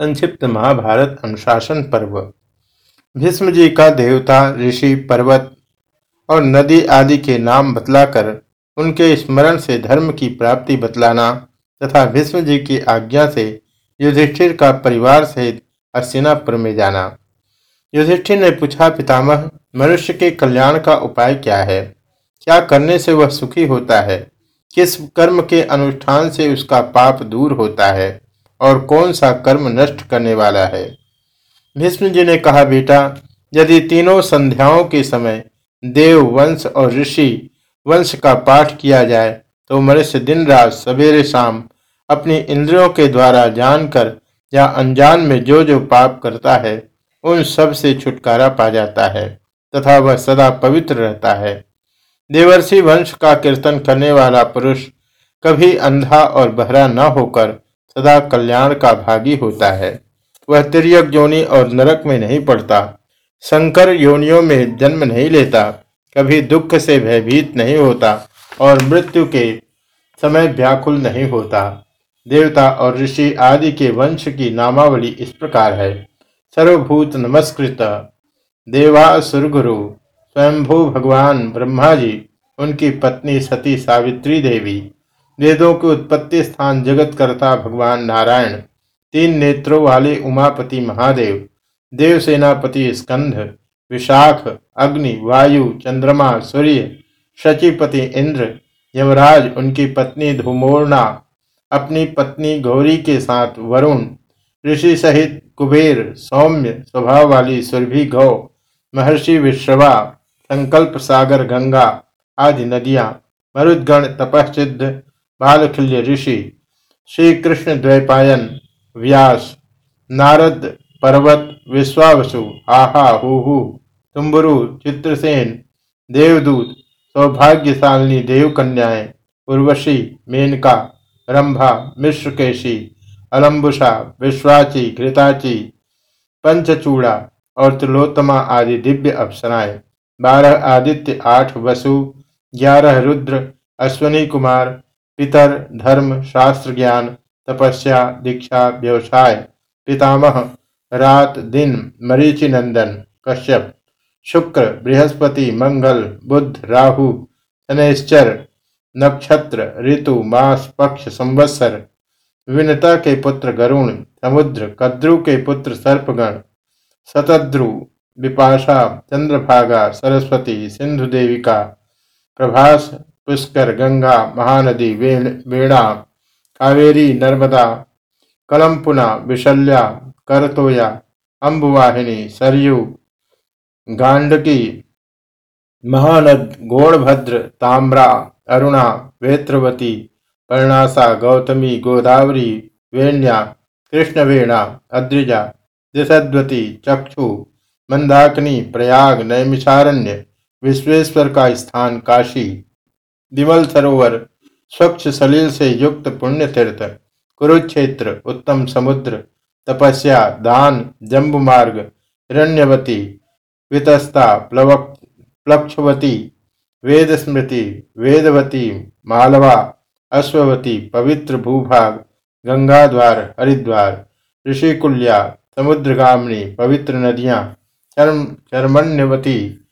संक्षिप्त महाभारत अनुशासन पर्व। भीष्म जी का देवता, ऋषि, पर्वत और नदी आदि के नाम बतलाकर उनके स्मरण से धर्म की प्राप्ति बतलाना तथा भीष्म जी की आज्ञा से युधिष्ठिर का परिवार सहित अस्तिनापुर में जाना। युधिष्ठिर ने पूछा, पितामह, मनुष्य के कल्याण का उपाय क्या है? क्या करने से वह सुखी होता है? किस कर्म के अनुष्ठान से उसका पाप दूर होता है? और कौन सा कर्म नष्ट करने वाला है? भीष्म जी ने कहा, बेटा, यदि तीनों संध्याओं के समय देव वंश और ऋषि वंश का पाठ किया जाए तो मनुष्य दिन रात सवेरे शाम अपनी इंद्रियों के द्वारा जानकर या अनजान में जो जो पाप करता है, उन सबसे छुटकारा पा जाता है तथा वह सदा पवित्र रहता है। देवर्षि वंश का कीर्तन करने वाला पुरुष कभी अंधा और बहरा न होकर सदा कल्याण का भागी होता है। वह तिरक योनि और नरक में नहीं पड़ता। शंकर योनियों में जन्म नहीं लेता। कभी दुख से भयभीत नहीं होता और मृत्यु के समय व्याकुल नहीं होता। देवता और ऋषि आदि के वंश की नामावली इस प्रकार है। सर्वभूत नमस्कृत। देवासुर गुरु स्वयंभू भगवान ब्रह्मा जी, उनकी पत्नी सती सावित्री देवी। वेदों के उत्पत्ति स्थान जगत करता भगवान नारायण, तीन नेत्रों वाले उमापति महादेव देव सेनापति स्कंध, विशाख, अग्नि, वायु, चंद्रमा, सूर्य, शचिपति इंद्र, यमराज, उनकी पत्नी धूमोर्णा, अपनी पत्नी गौरी के साथ वरुण, ऋषि सहित कुबेर, सौम्य स्वभाव वाली सुरभि गौ, महर्षि विश्रवा, संकल्प सागर गंगा आदि नदियाँ, मरुदगण तपश्चिद्ध बालखिल्य ऋषि श्री कृष्ण द्वैपायन, व्यास, नारद, पर्वत, विश्वावसु, आहा, हु तुम्बरु, चित्रसेन, देवदूत, सौभाग्यशालिनी देव कन्याएँ उर्वशी, मेनका, रंभा, मिश्रकेशी अलम्बुषा विश्वाची, घृताची, पंचचूड़ा और त्रिलोत्तमा आदि दिव्य अप्सराएँ, बारह आदित्य, आठ वसु, ग्यारह रुद्र, अश्वनी कुमार पितर धर्म शास्त्र ज्ञान तपस्या दीक्षा व्यवसाय। पितामह, रात दिन मरीचि नंदन कश्यप, शुक्र, बृहस्पति, मंगल, बुध, राहु शनैश्चर नक्षत्र, ऋतु, मास, पक्ष, संवत्सर विनता के पुत्र गरुण, समुद्र, कद्रु के पुत्र सर्पगण शतद्रु विपाशा चंद्रभागा, सरस्वती, सिंधु देविका, प्रभास पुष्कर, गंगा, महानदी वेणा, कावेरी, नर्मदा कलमपुना विशल्या, करतोया अम्बुवाहिनी सरयू, गांडकी, महानद, गौणभद्र, ताम्रा, अरुणा, वेत्रवती, पर्णासा, गौतमी, गोदावरी, वेण्या, कृष्णवेणा, अद्रिजा दिशद्वती चक्षु, मंदाकिनी, प्रयाग, नैमिषारण्य, विश्वेश्वर का स्थान काशी। विमल सरोवर, स्वच्छ सलील से युक्त पुण्य तीर्थ, कुरुक्षेत्र, उत्तम समुद्र, तपस्या, दान, जम्बु मार्ग, हिरण्यवती, वितस्ता, प्लवक, प्लक्षवती, वेद स्मृति, वेदवती, मालवा, अश्ववती, पवित्र भूभाग गंगा द्वार हरिद्वार, ऋषिकुल्या, समुद्रगामिनी, पवित्र नदियाँ, चर्म, चर्मण्यवती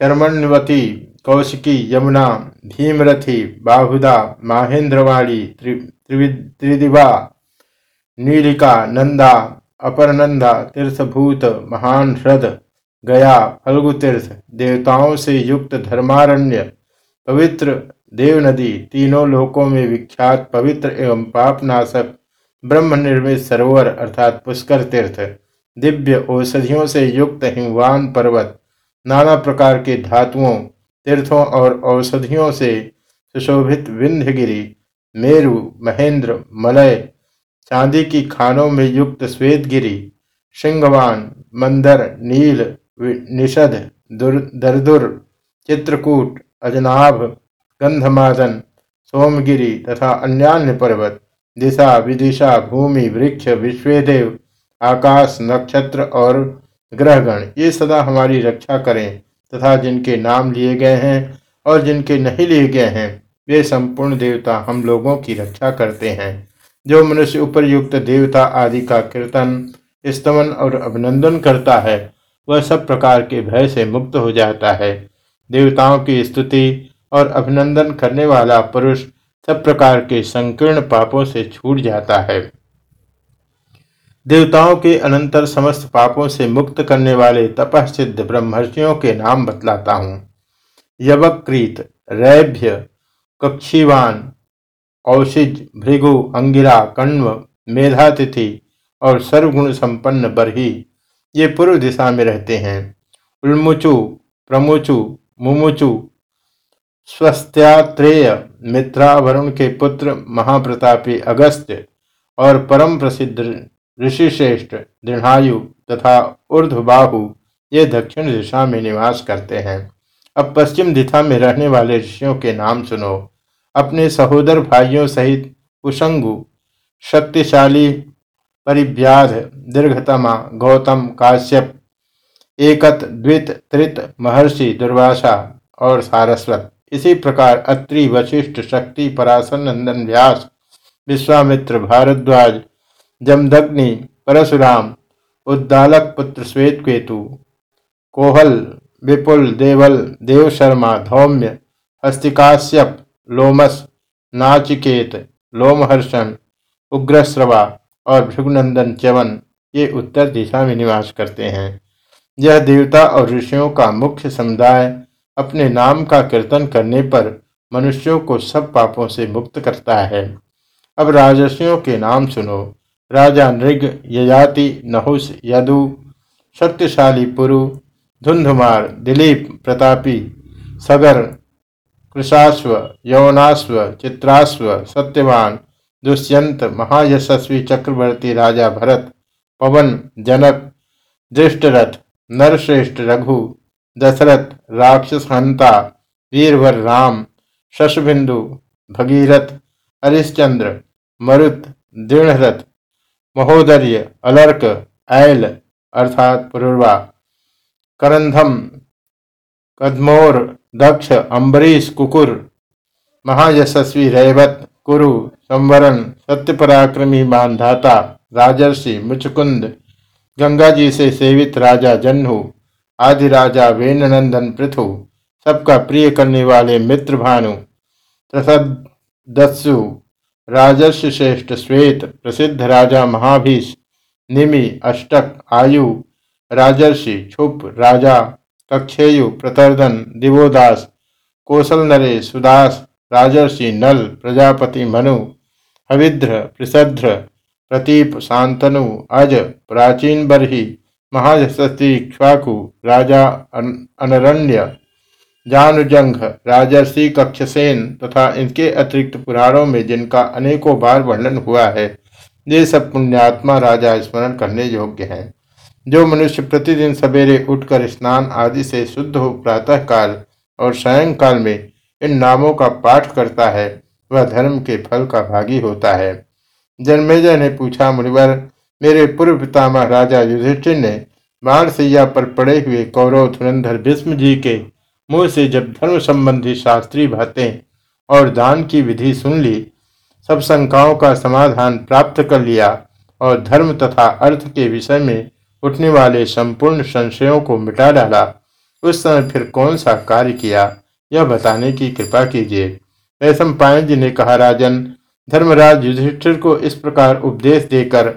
चर्मण्यवती कौशिकी, यमुना, भीमरथी, बाहुदा, माहेंद्रवाणी त्रिदिवा, नीलिका, नंदा अपरनंदा तीर्थभूत महान ह्रद गया फल्गुतीर्थ देवताओं से युक्त धर्मारण्य, पवित्र देव नदी तीनों लोकों में विख्यात पवित्र एवं पापनाशक ब्रह्म निर्मित सरोवर अर्थात पुष्कर तीर्थ, दिव्य औषधियों से युक्त हिमवान पर्वत, नाना प्रकार के धातुओं तीर्थों और औषधियों से सुशोभित विंध्यगिरी मेरु, महेंद्र, मलय, चांदी की खानों में युक्त श्वेतगिरी सिंहवान मंदर, नील निषद दरदुर, चित्रकूट, अजनाभ, गंधमादन, सोमगिरी तथा अन्यान्य पर्वत, दिशा, विदिशा, भूमि, वृक्ष, विश्वेदेव, आकाश, नक्षत्र और ग्रहगण, ये सदा हमारी रक्षा करें। तथा जिनके नाम लिए गए हैं और जिनके नहीं लिए गए हैं, वे संपूर्ण देवता हम लोगों की रक्षा करते हैं। जो मनुष्य उपरयुक्त देवता आदि का कीर्तन स्तमन और अभिनंदन करता है, वह सब प्रकार के भय से मुक्त हो जाता है। देवताओं की स्तुति और अभिनंदन करने वाला पुरुष सब प्रकार के संकीर्ण पापों से छूट जाता है। देवताओं के अनंतर समस्त पापों से मुक्त करने वाले तपस्िद्ध ब्रह्मर्षियों के नाम बतलाता हूँ। यवक्रीत, रैभ्य, कक्षीवान, औषिज, भृगु, अंगिरा, कण्व, मेधातिथि और सर्वगुण संपन्न बरही, ये पूर्व दिशा में रहते हैं। उल्मुचु, प्रमुचु, मुमुचु स्वस्थ्यात्रेय मित्रा वरुण के पुत्र महाप्रतापी अगस्त्य और परम प्रसिद्ध ऋषिश्रेष्ठ, दृढ़ायु तथा ऊर्ध्वबाहु ये दक्षिण दिशा में निवास करते हैं। अब पश्चिम दिशा में रहने वाले ऋषियों के नाम सुनो। अपने सहोदर भाइयों सहित कुशंगु, शक्तिशाली, परिव्याध, दीर्घतमा, गौतम, काश्यप, एकत, द्वित, त्रित, महर्षि, दुर्वासा और सारस्वत। इसी प्रकार अत्रि, वशिष्ठ, शक्ति, पराशर, नंदन, व्यास, विश्वामित्र, भारद्वाज जमदग्नि, परशुराम, उद्दालक पुत्र श्वेत केतु कोहल, विपुल, देवल देव शर्मा धौम्य, हस्तिकाश्यप, लोमस, नाचिकेत, लोमहर्षण उग्रश्रवा और भृगुनंदन च्यवन ये उत्तर दिशा में निवास करते हैं। यह देवता और ऋषियों का मुख्य समुदाय अपने नाम का कीर्तन करने पर मनुष्यों को सब पापों से मुक्त करता है। अब राजस्वियों के नाम सुनो। राजा नृग यजाति नहुस यदु, शक्तिशाली पुरु, धुंधुमार, दिलीप प्रतापी, सगर, कृषाश्व, यौनाश्व, चित्राश्व, सत्यवान, दुष्यंत, महायशस्वी, चक्रवर्ती राजा भरत, पवन, जनक दृष्टरथ नरश्रेष्ठ रघु, दशरथ, राक्षस हंता वीरवर राम, शशबिंदु, भगीरथ, हरिश्चंद्र, मरुत, दृढ़रथ महोदर्य, अलर्क, ऐल, अर्थात पुरुर्वा करंधम कदमोर, दक्ष, अम्बरीश, कुकुर, महायशस्वी, रेवत, कुरु संवरण सत्य पराक्रमी मानधाता, राजर्षि, मुचकुंद गंगा जी से सेवित राजा जन्हु आदि राजा वेणनंदन पृथु, सबका प्रिय करने वाले मित्र भानु दस्यु राजर्षि श्रेष्ठ श्वेत, प्रसिद्ध राजा महाभीष, निमि, अष्टक, आयु, राजर्षि क्षुप राजा, कक्षेयु, प्रतर्दन, दिवोदास, कौशल नरे सुदास, राजर्षि, नल, प्रजापति मनु, हविद्र प्रसध्र प्रतीप, शांतनु, अज, प्राचीन बरही, महायशस्वी, क्ष्वाकु, राजा अनरण्य जानुजंघ राजर्षि कक्षसेन तथा इनके अतिरिक्त पुराणों में जिनका अनेकों बार वर्णन हुआ है, ये सब पुण्यात्मा राजा स्मरण करने योग्य हैं। जो मनुष्य प्रतिदिन सवेरे उठकर स्नान आदि से शुद्ध हो प्रातः काल और सायंकाल में इन नामों का पाठ करता है, वह धर्म के फल का भागी होता है। जन्मेजय ने पूछा, मुनिवर, मेरे पूर्व पितामह राजा युधिष्ठिर ने बाण सैया पर पड़े हुए कौरव धुरंधर भीष्म जी के मुँह से जब धर्म संबंधी शास्त्रीय बातें और दान की विधि सुन ली, सब शंकाओं का समाधान प्राप्त कर लिया और धर्म तथा अर्थ के विषय में उठने वाले संपूर्ण संशयों को मिटा डाला। उस समय फिर कौन सा कार्य किया, यह बताने की कृपा कीजिए। ऐसा पायन जी ने कहा, राजन, धर्मराज युधिष्ठिर को इस प्रकार उपदेश देकर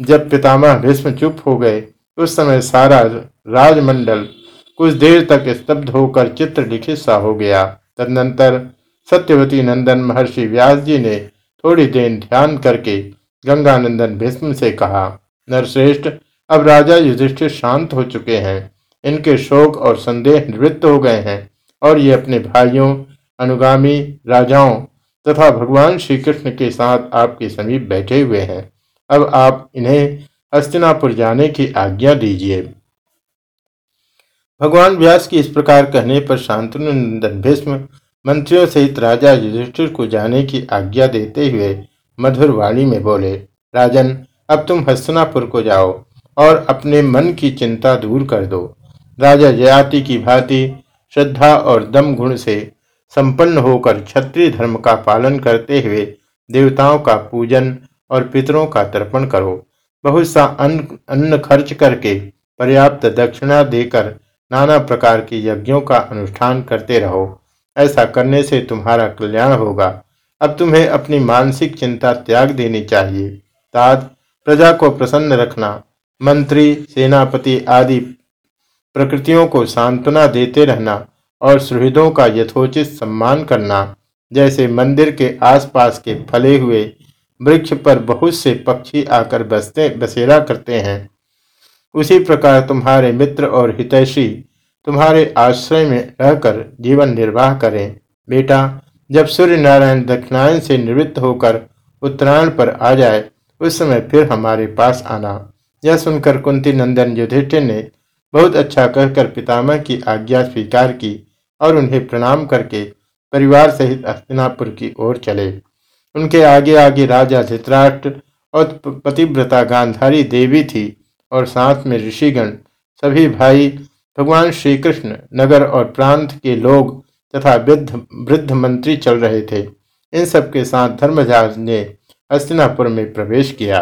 जब पितामह भीष्म चुप हो गए, उस समय सारा राजमंडल कुछ देर तक स्तब्ध होकर चित्र लिखित सा हो गया। तदनंतर सत्यवती नंदन महर्षि व्यास जी ने थोड़ी देर ध्यान करके गंगानंदन भीष्म से कहा, नरश्रेष्ठ, अब राजा युधिष्ठिर शांत हो चुके हैं। इनके शोक और संदेह निवृत्त हो गए हैं और ये अपने भाइयों, अनुगामी राजाओं तथा भगवान श्री कृष्ण के साथ आपके समीप बैठे हुए हैं। अब आप इन्हें हस्तिनापुर जाने की आज्ञा दीजिए। भगवान व्यास की इस प्रकार कहने पर शांतनु नंदन भीष्म मंत्रियों सहित राजा युधिष्ठिर को जाने की आज्ञा देते हुए मधुर वाणी में बोले, राजन, अब तुम हस्तनापुर को जाओ और अपने मन की चिंता दूर कर दो। राजा जयाति की भांति श्रद्धा और दम गुण से संपन्न होकर क्षत्रिय धर्म का पालन करते हुए देवताओं का पूजन और पितरों का तर्पण करो। बहुत सा अन्न अन्न खर्च करके पर्याप्त दक्षिणा देकर नाना प्रकार के यज्ञों का अनुष्ठान करते रहो। ऐसा करने से तुम्हारा कल्याण होगा। अब तुम्हें अपनी मानसिक चिंता त्याग देनी चाहिए। तात प्रजा को प्रसन्न रखना। मंत्री, सेनापति आदि प्रकृतियों को सांत्वना देते रहना और सुहृदों का यथोचित सम्मान करना। जैसे मंदिर के आसपास के फले हुए वृक्ष पर बहुत से पक्षी आकर बसते, बसेरा करते हैं। उसी प्रकार तुम्हारे मित्र और हितैषी तुम्हारे आश्रय में रहकर जीवन निर्वाह करें। बेटा, जब सूर्य नारायण दक्षिणायन से निवृत्त होकर उत्तरायण पर आ जाए, उस समय फिर हमारे पास आना। यह सुनकर कुंती नंदन युधिष्ठिर ने बहुत अच्छा कहकर पितामह की आज्ञा स्वीकार की और उन्हें प्रणाम करके परिवार सहित हस्तिनापुर की ओर चले। उनके आगे आगे राजा धित्राष्ट्र और पतिव्रता गांधारी देवी थी। और साथ में ऋषिगण, सभी भाई भगवान श्री कृष्ण नगर और प्रांत के लोग तथा वृद्ध वृद्ध मंत्री चल रहे थे। इन सबके साथ धर्मजाज ने अस्तिनापुर में प्रवेश किया।